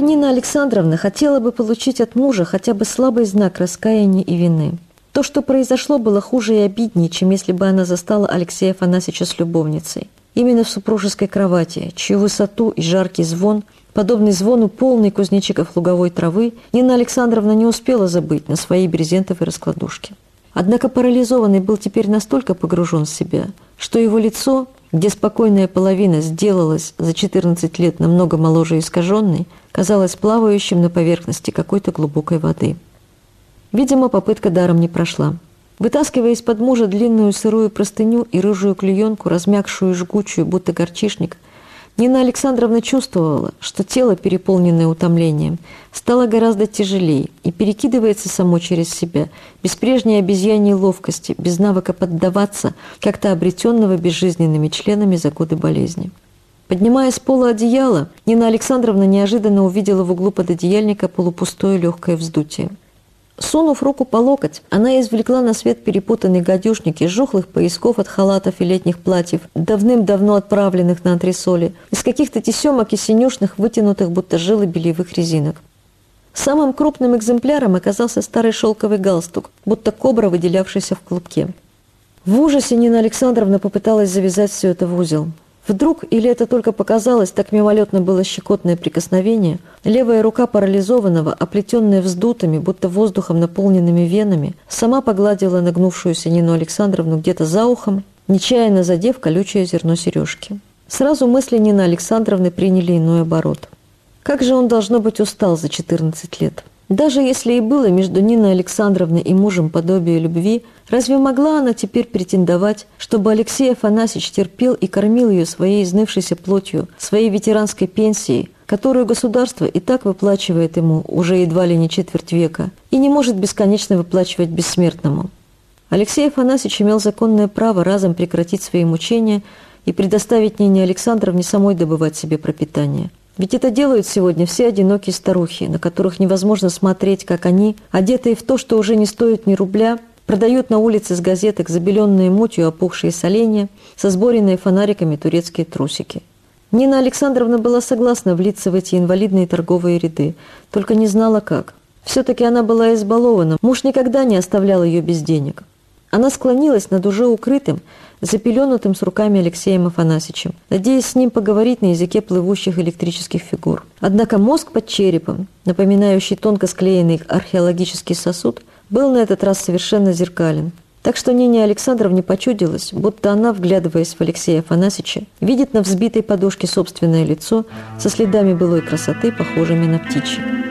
теперь Нина Александровна хотела бы получить от мужа хотя бы слабый знак раскаяния и вины. То, что произошло, было хуже и обиднее, чем если бы она застала Алексея Афанасьевича с любовницей. Именно в супружеской кровати, чью высоту и жаркий звон, подобный звону полный кузнечиков луговой травы, Нина Александровна не успела забыть на своей брезентовой раскладушке. Однако парализованный был теперь настолько погружен в себя, что его лицо, где спокойная половина сделалась за 14 лет намного моложе искаженной, казалось плавающим на поверхности какой-то глубокой воды. Видимо, попытка даром не прошла. Вытаскивая из-под мужа длинную сырую простыню и рыжую клеенку, размягшую и жгучую, будто горчишник, Нина Александровна чувствовала, что тело, переполненное утомлением, стало гораздо тяжелее и перекидывается само через себя, без прежней обезьяньей ловкости, без навыка поддаваться, как-то обретенного безжизненными членами за годы болезни. Поднимая с пола одеяло, Нина Александровна неожиданно увидела в углу пододеяльника полупустое легкое вздутие. Сунув руку по локоть, она извлекла на свет перепутанный гадюшник из жухлых поясков от халатов и летних платьев, давным-давно отправленных на антресоли, из каких-то тесемок и синюшных, вытянутых будто жилы бельевых резинок. Самым крупным экземпляром оказался старый шелковый галстук, будто кобра, выделявшийся в клубке. В ужасе Нина Александровна попыталась завязать все это в узел. Вдруг, или это только показалось, так мимолетно было щекотное прикосновение, левая рука парализованного, оплетенная вздутыми, будто воздухом наполненными венами, сама погладила нагнувшуюся Нину Александровну где-то за ухом, нечаянно задев колючее зерно сережки. Сразу мысли Нины Александровны приняли иной оборот. Как же он, должно быть, устал за 14 лет. Даже если и было между Ниной Александровной и мужем подобие любви, разве могла она теперь претендовать, чтобы Алексей Афанасьевич терпел и кормил ее своей изнывшейся плотью, своей ветеранской пенсией, которую государство и так выплачивает ему уже едва ли не четверть века и не может бесконечно выплачивать бессмертному? Алексей Афанасьевич имел законное право разом прекратить свои мучения и предоставить Нине Александровне самой добывать себе пропитание – ведь это делают сегодня все одинокие старухи, на которых невозможно смотреть, как они, одетые в то, что уже не стоит ни рубля, продают на улице с газеток забеленные мутью опухшие соленья, со сборенные фонариками турецкие трусики. Нина Александровна была согласна влиться в эти инвалидные торговые ряды, только не знала как. Все-таки она была избалована, муж никогда не оставлял ее без денег. Она склонилась над уже укрытым, запеленутым с руками Алексеем Афанасьевичем, надеясь с ним поговорить на языке плывущих электрических фигур. Однако мозг под черепом, напоминающий тонко склеенный археологический сосуд, был на этот раз совершенно зеркален. Так что Нине Александровне почудилось, будто она, вглядываясь в Алексея Афанасьевича, видит на взбитой подушке собственное лицо со следами былой красоты, похожими на птичьи.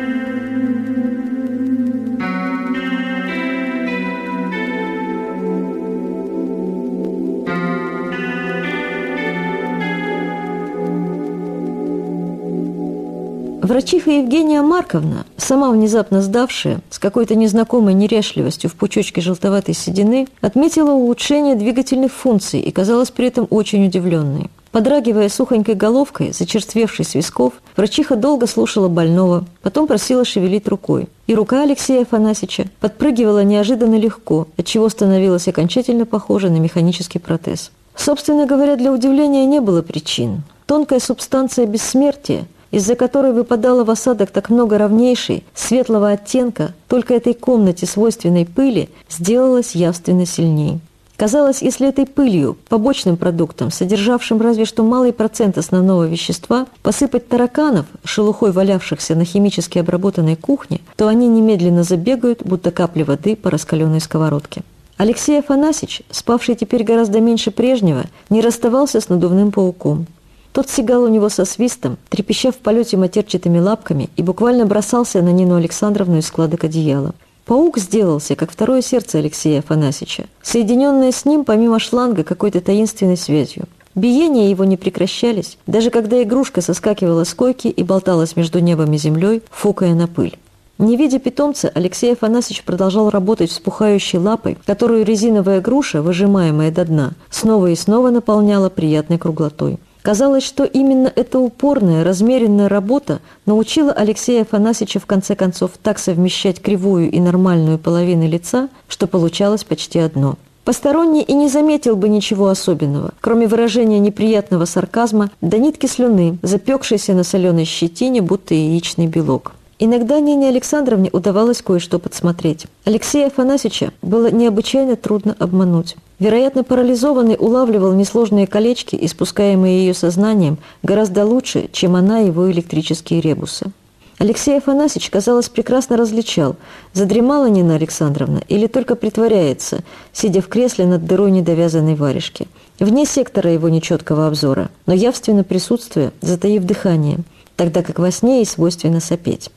Врачиха Евгения Марковна, сама внезапно сдавшая, с какой-то незнакомой нерешливостью в пучочке желтоватой седины, отметила улучшение двигательных функций и казалась при этом очень удивленной. Подрагивая сухонькой головкой, зачерствевшей с висков, врачиха долго слушала больного, потом просила шевелить рукой. И рука Алексея Афанасьевича подпрыгивала неожиданно легко, отчего становилась окончательно похожа на механический протез. Собственно говоря, для удивления не было причин. Тонкая субстанция бессмертия – из-за которой выпадало в осадок так много равнейшей, светлого оттенка, только этой комнате свойственной пыли, сделалось явственно сильнее. Казалось, если этой пылью, побочным продуктом, содержавшим разве что малый процент основного вещества, посыпать тараканов, шелухой валявшихся на химически обработанной кухне, то они немедленно забегают, будто капли воды по раскаленной сковородке. Алексей Афанасьевич, спавший теперь гораздо меньше прежнего, не расставался с надувным пауком. Тот сигал у него со свистом, трепеща в полете матерчатыми лапками и буквально бросался на Нину Александровну из складок одеяла. Паук сделался, как второе сердце Алексея Афанасьевича, соединенное с ним помимо шланга какой-то таинственной связью. Биения его не прекращались, даже когда игрушка соскакивала с койки и болталась между небом и землей, фукая на пыль. Не видя питомца, Алексей Афанасьевич продолжал работать вспухающей лапой, которую резиновая груша, выжимаемая до дна, снова и снова наполняла приятной круглотой. Казалось, что именно эта упорная, размеренная работа научила Алексея Афанасьевича в конце концов так совмещать кривую и нормальную половины лица, что получалось почти одно. Посторонний и не заметил бы ничего особенного, кроме выражения неприятного сарказма до нитки слюны, запекшейся на соленой щетине, будто яичный белок. Иногда Нине Александровне удавалось кое-что подсмотреть. Алексея Афанасьевича было необычайно трудно обмануть. Вероятно, парализованный улавливал несложные колечки, испускаемые ее сознанием, гораздо лучше, чем она его электрические ребусы. Алексей Афанасьевич, казалось, прекрасно различал, задремала Нина Александровна или только притворяется, сидя в кресле над дырой недовязанной варежки. Вне сектора его нечеткого обзора, но явственно присутствуя, затаив дыхание, тогда как во сне ей свойственно сопеть.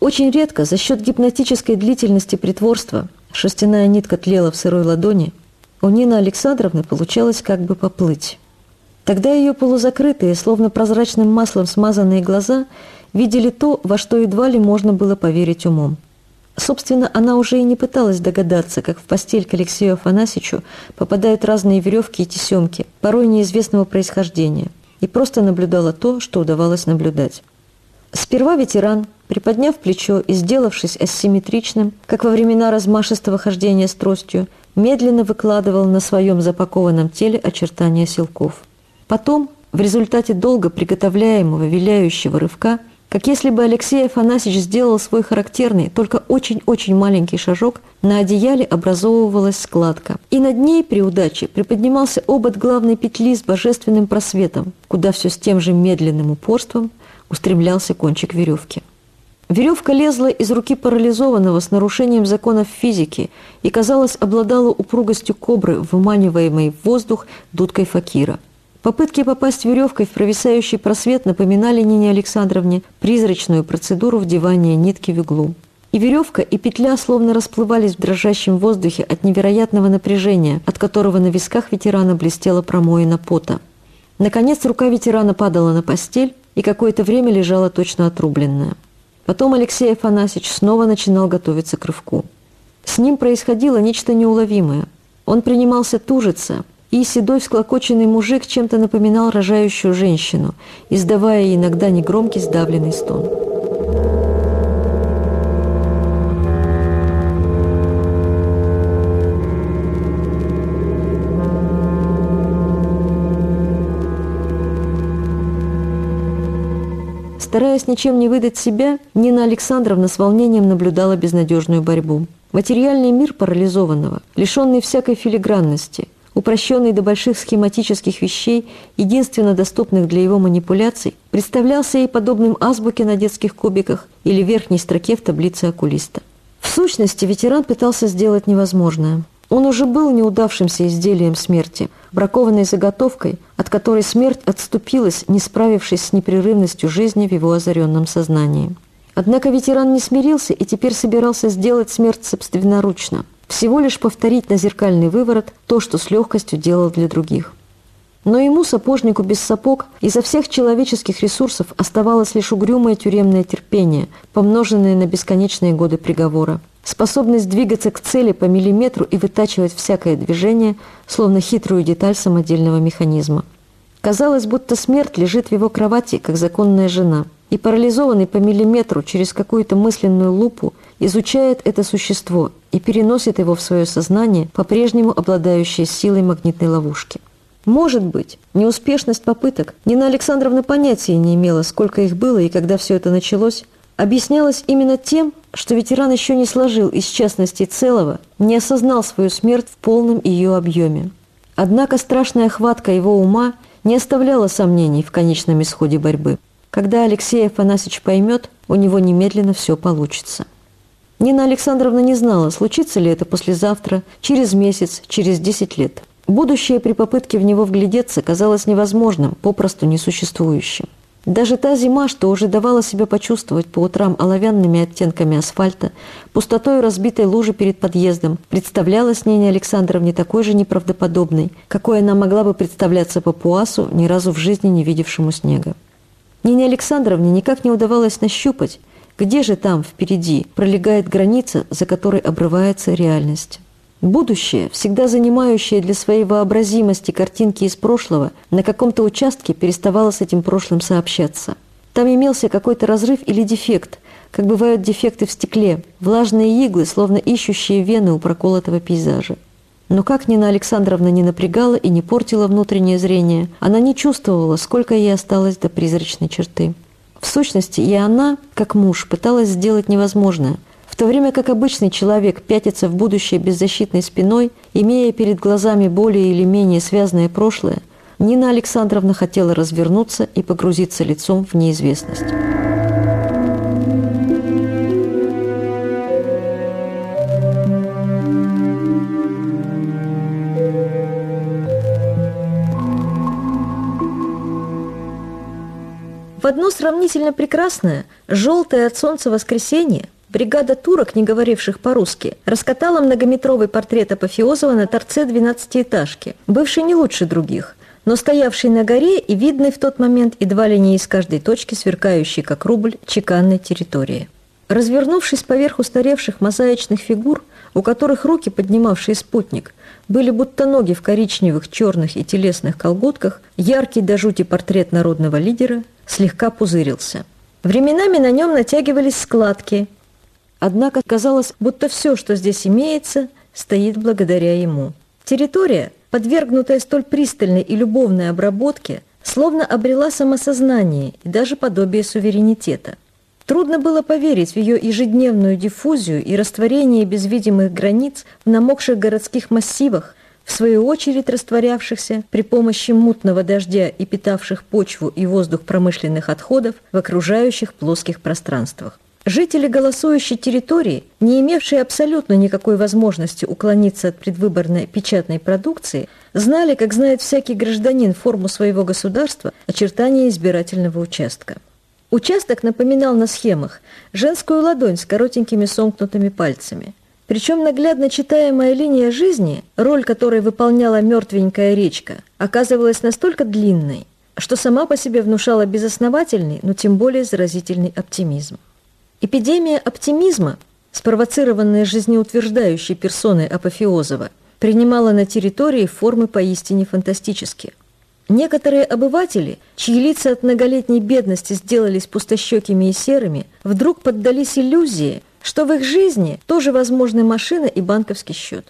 Очень редко за счет гипнотической длительности притворства шерстяная нитка тлела в сырой ладони, у Нины Александровны получалось как бы поплыть. Тогда ее полузакрытые, словно прозрачным маслом смазанные глаза видели то, во что едва ли можно было поверить умом. Собственно, она уже и не пыталась догадаться, как в постель к Алексею Афанасьевичу попадают разные веревки и тесемки, порой неизвестного происхождения, и просто наблюдала то, что удавалось наблюдать. Сперва ветеран, приподняв плечо и сделавшись асимметричным, как во времена размашистого хождения с тростью, медленно выкладывал на своем запакованном теле очертания силков. Потом, в результате долго приготовляемого виляющего рывка, как если бы Алексей Афанасьевич сделал свой характерный, только очень-очень маленький шажок, на одеяле образовывалась складка. И над ней при удаче приподнимался обод главной петли с божественным просветом, куда все с тем же медленным упорством устремлялся кончик веревки. Веревка лезла из руки парализованного с нарушением законов физики и, казалось, обладала упругостью кобры, выманиваемой в воздух дудкой факира. Попытки попасть веревкой в провисающий просвет напоминали Нине Александровне призрачную процедуру вдевания нитки в иглу. И веревка, и петля словно расплывались в дрожащем воздухе от невероятного напряжения, от которого на висках ветерана блестела промоина пота. Наконец рука ветерана падала на постель и какое-то время лежала точно отрубленная. Потом Алексей Афанасьевич снова начинал готовиться к рывку. С ним происходило нечто неуловимое. Он принимался тужиться, и седой всклокоченный мужик чем-то напоминал рожающую женщину, издавая иногда негромкий сдавленный стон. Стараясь ничем не выдать себя, Нина Александровна с волнением наблюдала безнадежную борьбу. Материальный мир парализованного, лишенный всякой филигранности, упрощенный до больших схематических вещей, единственно доступных для его манипуляций, представлялся ей подобным азбуке на детских кубиках или верхней строке в таблице окулиста. В сущности, ветеран пытался сделать невозможное – он уже был неудавшимся изделием смерти, бракованной заготовкой, от которой смерть отступилась, не справившись с непрерывностью жизни в его озаренном сознании. Однако ветеран не смирился и теперь собирался сделать смерть собственноручно, всего лишь повторить на зеркальный выворот то, что с легкостью делал для других. Но ему, сапожнику без сапог, изо всех человеческих ресурсов оставалось лишь угрюмое тюремное терпение, помноженное на бесконечные годы приговора. Способность двигаться к цели по миллиметру и вытачивать всякое движение, словно хитрую деталь самодельного механизма. Казалось, будто смерть лежит в его кровати, как законная жена, и парализованный по миллиметру через какую-то мысленную лупу изучает это существо и переносит его в свое сознание, по-прежнему обладающее силой магнитной ловушки. Может быть, неуспешность попыток, Нина Александровна понятия не имела, сколько их было и когда все это началось, объяснялась именно тем, что ветеран еще не сложил из частности целого, не осознал свою смерть в полном ее объеме. Однако страшная хватка его ума не оставляла сомнений в конечном исходе борьбы. Когда Алексей Афанасьевич поймет, у него немедленно все получится. Нина Александровна не знала, случится ли это послезавтра, через месяц, через 10 лет. Будущее при попытке в него вглядеться казалось невозможным, попросту несуществующим. Даже та зима, что уже давала себя почувствовать по утрам оловянными оттенками асфальта, пустотой разбитой лужи перед подъездом, представлялась Нине Александровне такой же неправдоподобной, какой она могла бы представляться папуасу, ни разу в жизни не видевшему снега. Нине Александровне никак не удавалось нащупать, где же там, впереди, пролегает граница, за которой обрывается реальность. Будущее, всегда занимающее для своей вообразимости картинки из прошлого, на каком-то участке переставало с этим прошлым сообщаться. Там имелся какой-то разрыв или дефект, как бывают дефекты в стекле, влажные иглы, словно ищущие вены у проколотого пейзажа. Но как Нина Александровна не напрягала и не портила внутреннее зрение, она не чувствовала, сколько ей осталось до призрачной черты. В сущности, и она, как муж, пыталась сделать невозможное. В то время как обычный человек пятится в будущее беззащитной спиной, имея перед глазами более или менее связанное прошлое, Нина Александровна хотела развернуться и погрузиться лицом в неизвестность. В одно сравнительно прекрасное, желтое от солнца воскресенье бригада турок, не говоривших по-русски, раскатала многометровый портрет Апофеозова на торце двенадцатиэтажки, бывший не лучше других, но стоявший на горе и видный в тот момент едва ли не из каждой точки сверкающий, как рубль, чеканной территории. Развернувшись поверх устаревших мозаичных фигур, у которых руки, поднимавшие спутник, были будто ноги в коричневых, черных и телесных колготках, яркий до жути портрет народного лидера слегка пузырился. Временами на нем натягивались складки, однако казалось, будто все, что здесь имеется, стоит благодаря ему. Территория, подвергнутая столь пристальной и любовной обработке, словно обрела самосознание и даже подобие суверенитета. Трудно было поверить в ее ежедневную диффузию и растворение без видимых границ в намокших городских массивах, в свою очередь растворявшихся при помощи мутного дождя и питавших почву и воздух промышленных отходов в окружающих плоских пространствах. Жители голосующей территории, не имевшие абсолютно никакой возможности уклониться от предвыборной печатной продукции, знали, как знает всякий гражданин форму своего государства, очертания избирательного участка. Участок напоминал на схемах женскую ладонь с коротенькими сомкнутыми пальцами – причем наглядно читаемая линия жизни, роль которой выполняла мертвенькая речка, оказывалась настолько длинной, что сама по себе внушала безосновательный, но тем более заразительный оптимизм. Эпидемия оптимизма, спровоцированная жизнеутверждающей персоной Апофеозова, принимала на территории формы поистине фантастические. Некоторые обыватели, чьи лица от многолетней бедности сделались пустощекими и серыми, вдруг поддались иллюзии, что в их жизни тоже возможны машина и банковский счет.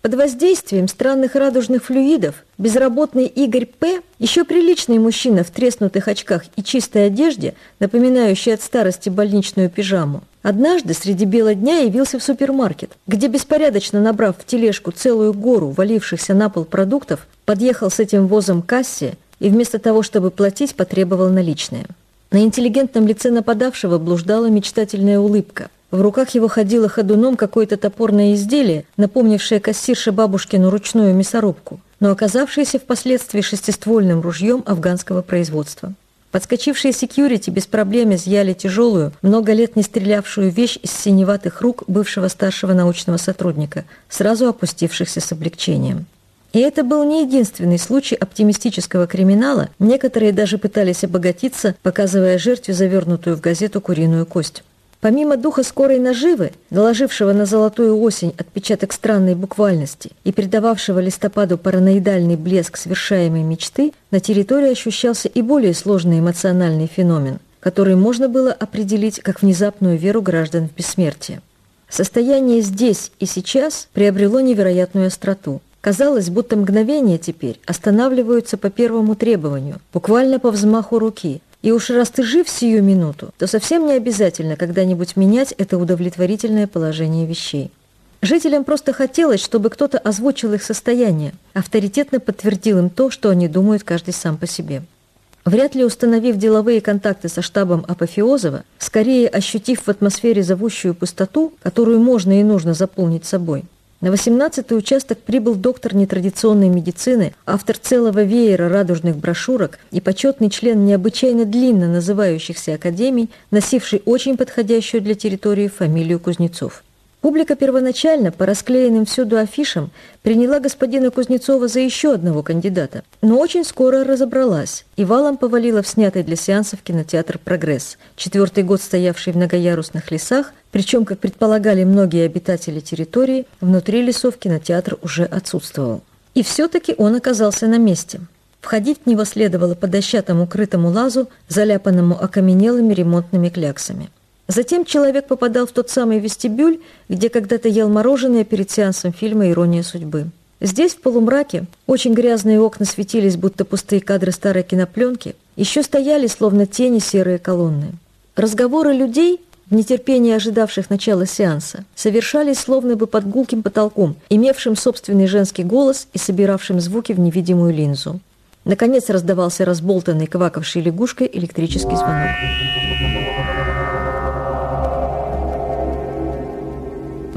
Под воздействием странных радужных флюидов безработный Игорь П., еще приличный мужчина в треснутых очках и чистой одежде, напоминающий от старости больничную пижаму, однажды среди бела дня явился в супермаркет, где, беспорядочно набрав в тележку целую гору валившихся на пол продуктов, подъехал с этим возом к кассе и вместо того, чтобы платить, потребовал наличные. На интеллигентном лице нападавшего блуждала мечтательная улыбка – в руках его ходило ходуном какое-то топорное изделие, напомнившее кассирше бабушкину ручную мясорубку, но оказавшееся впоследствии шестиствольным ружьем афганского производства. Подскочившие секьюрити без проблем изъяли тяжелую, много лет не стрелявшую вещь из синеватых рук бывшего старшего научного сотрудника, сразу опустившихся с облегчением. И это был не единственный случай оптимистического криминала, некоторые даже пытались обогатиться, показывая жертве завернутую в газету куриную кость. Помимо духа скорой наживы, наложившего на золотую осень отпечаток странной буквальности и придававшего листопаду параноидальный блеск совершаемой мечты, на территории ощущался и более сложный эмоциональный феномен, который можно было определить как внезапную веру граждан в бессмертие. Состояние здесь и сейчас приобрело невероятную остроту. Казалось, будто мгновения теперь останавливаются по первому требованию, буквально по взмаху руки – и уж раз ты жив сию минуту, то совсем не обязательно когда-нибудь менять это удовлетворительное положение вещей. Жителям просто хотелось, чтобы кто-то озвучил их состояние, авторитетно подтвердил им то, что они думают каждый сам по себе. Вряд ли установив деловые контакты со штабом Апофеозова, скорее ощутив в атмосфере зовущую пустоту, которую можно и нужно заполнить собой – на 18-й участок прибыл доктор нетрадиционной медицины, автор целого веера радужных брошюрок и почетный член необычайно длинно называющихся академий, носивший очень подходящую для территории фамилию Кузнецов. Публика первоначально по расклеенным всюду афишам приняла господина Кузнецова за еще одного кандидата, но очень скоро разобралась и валом повалила в снятый для сеансов кинотеатр «Прогресс», четвертый год стоявший в многоярусных лесах, причем, как предполагали многие обитатели территории, внутри лесов кинотеатр уже отсутствовал. И все-таки он оказался на месте. Входить в него следовало по дощатому крытому лазу, заляпанному окаменелыми ремонтными кляксами. Затем человек попадал в тот самый вестибюль, где когда-то ел мороженое перед сеансом фильма «Ирония судьбы». Здесь, в полумраке, очень грязные окна светились, будто пустые кадры старой кинопленки, еще стояли, словно тени, серые колонны. Разговоры людей, в нетерпении ожидавших начала сеанса, совершались словно бы под гулким потолком, имевшим собственный женский голос и собиравшим звуки в невидимую линзу. Наконец раздавался разболтанный, квакавший лягушкой электрический звонок.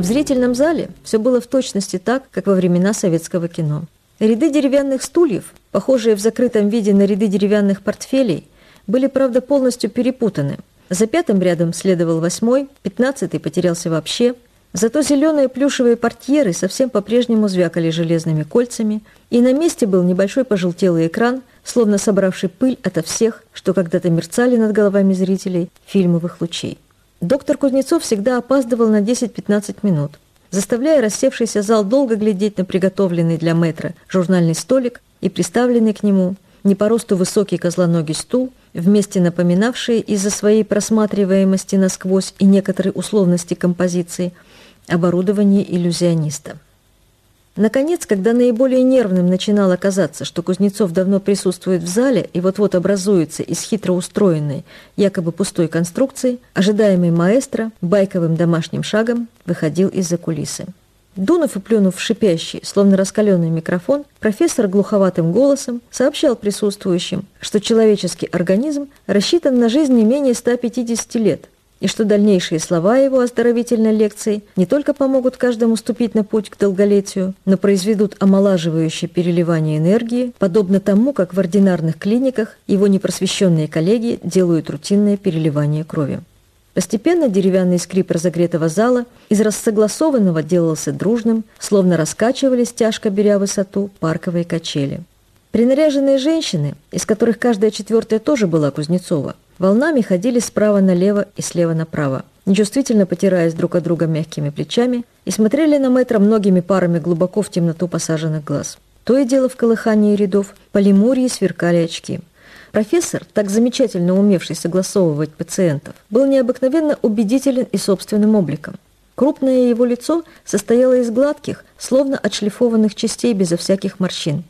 В зрительном зале все было в точности так, как во времена советского кино. Ряды деревянных стульев, похожие в закрытом виде на ряды деревянных портфелей, были, правда, полностью перепутаны. За пятым рядом следовал восьмой, пятнадцатый потерялся вообще. Зато зеленые плюшевые портьеры совсем по-прежнему звякали железными кольцами, и на месте был небольшой пожелтелый экран, словно собравший пыль ото всех, что когда-то мерцали над головами зрителей фильмовых лучей. Доктор Кузнецов всегда опаздывал на 10-15 минут, заставляя рассевшийся зал долго глядеть на приготовленный для мэтра журнальный столик и приставленный к нему не по росту высокий козлоногий стул, вместе напоминавший из-за своей просматриваемости насквозь и некоторой условности композиции оборудование иллюзиониста. Наконец, когда наиболее нервным начинало казаться, что Кузнецов давно присутствует в зале и вот-вот образуется из хитро устроенной, якобы пустой конструкции, ожидаемый маэстро байковым домашним шагом выходил из-за кулисы. Дунув и плюнув в шипящий, словно раскаленный микрофон, профессор глуховатым голосом сообщал присутствующим, что человеческий организм рассчитан на жизнь не менее 150 лет, и что дальнейшие слова его оздоровительной лекции не только помогут каждому ступить на путь к долголетию, но произведут омолаживающее переливание энергии, подобно тому, как в ординарных клиниках его непросвещенные коллеги делают рутинное переливание крови. Постепенно деревянный скрип разогретого зала из рассогласованного делался дружным, словно раскачивались, тяжко беря высоту, парковые качели. Принаряженные женщины, из которых каждая четвертая тоже была Кузнецова, волнами ходили справа налево и слева направо, нечувствительно потираясь друг от друга мягкими плечами и смотрели на мэтра многими парами глубоко в темноту посаженных глаз. То и дело в колыхании рядов по лемурии сверкали очки. Профессор, так замечательно умевший согласовывать пациентов, был необыкновенно убедителен и собственным обликом. Крупное его лицо состояло из гладких, словно отшлифованных частей безо всяких морщин.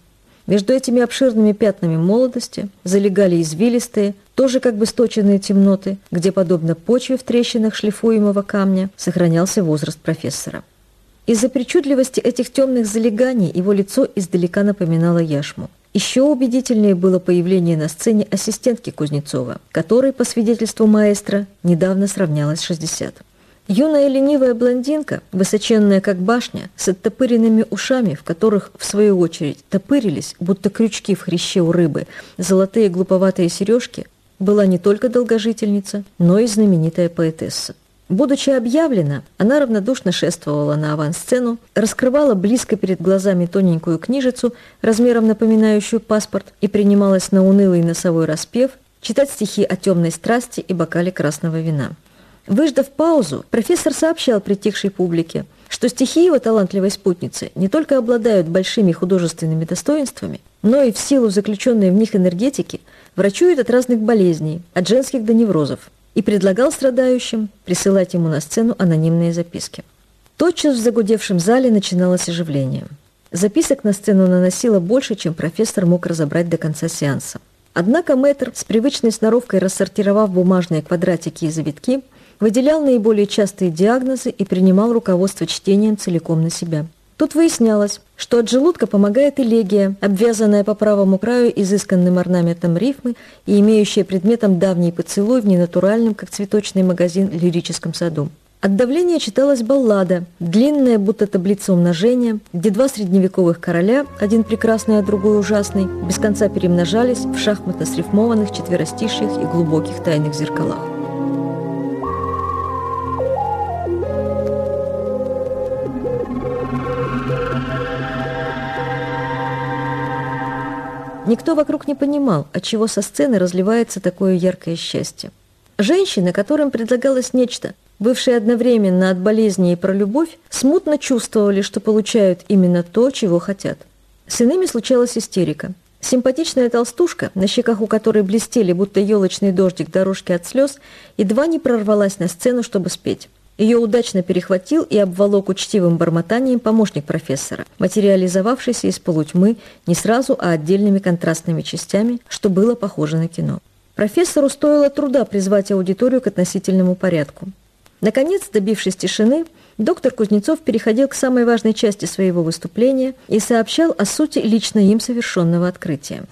Между этими обширными пятнами молодости залегали извилистые, тоже как бы сточенные темноты, где, подобно почве в трещинах шлифуемого камня, сохранялся возраст профессора. Из-за причудливости этих темных залеганий его лицо издалека напоминало яшму. Еще убедительнее было появление на сцене ассистентки Кузнецова, которой, по свидетельству маэстро, недавно сравнялась 60. Юная ленивая блондинка, высоченная как башня, с оттопыренными ушами, в которых, в свою очередь, топырились, будто крючки в хряще у рыбы, золотые глуповатые сережки, была не только долгожительница, но и знаменитая поэтесса. Будучи объявлена, она равнодушно шествовала на авансцену, раскрывала близко перед глазами тоненькую книжицу, размером напоминающую паспорт, и принималась на унылый носовой распев читать стихи о темной страсти и бокале красного вина. Выждав паузу, профессор сообщал притихшей публике, что стихи его талантливой спутницы не только обладают большими художественными достоинствами, но и в силу заключенной в них энергетики врачуют от разных болезней, от женских до неврозов, и предлагал страдающим присылать ему на сцену анонимные записки. Тотчас в загудевшем зале начиналось оживление. Записок на сцену наносило больше, чем профессор мог разобрать до конца сеанса. Однако мэтр, с привычной сноровкой рассортировав бумажные квадратики и завитки, выделял наиболее частые диагнозы и принимал руководство чтением целиком на себя. Тут выяснялось, что от желудка помогает элегия, обвязанная по правому краю изысканным орнаментом рифмы и имеющая предметом давний поцелуй в ненатуральном, как цветочный магазин, лирическом саду. От давления читалась баллада, длинная, будто таблица умножения, где два средневековых короля, один прекрасный, а другой ужасный, без конца перемножались в шахматно срифмованных четверостишьях и глубоких тайных зеркалах. Никто вокруг не понимал, от чего со сцены разливается такое яркое счастье. Женщины, которым предлагалось нечто, бывшие одновременно от болезни и про любовь, смутно чувствовали, что получают именно то, чего хотят. С иными случалась истерика. Симпатичная толстушка, на щеках у которой блестели, будто елочный дождик дорожки от слез, едва не прорвалась на сцену, чтобы спеть. Ее удачно перехватил и обволок учтивым бормотанием помощник профессора, материализовавшийся из полутьмы не сразу, а отдельными контрастными частями, что было похоже на кино. Профессору стоило труда призвать аудиторию к относительному порядку. Наконец, добившись тишины, доктор Кузнецов переходил к самой важной части своего выступления и сообщал о сути лично им совершенного открытия.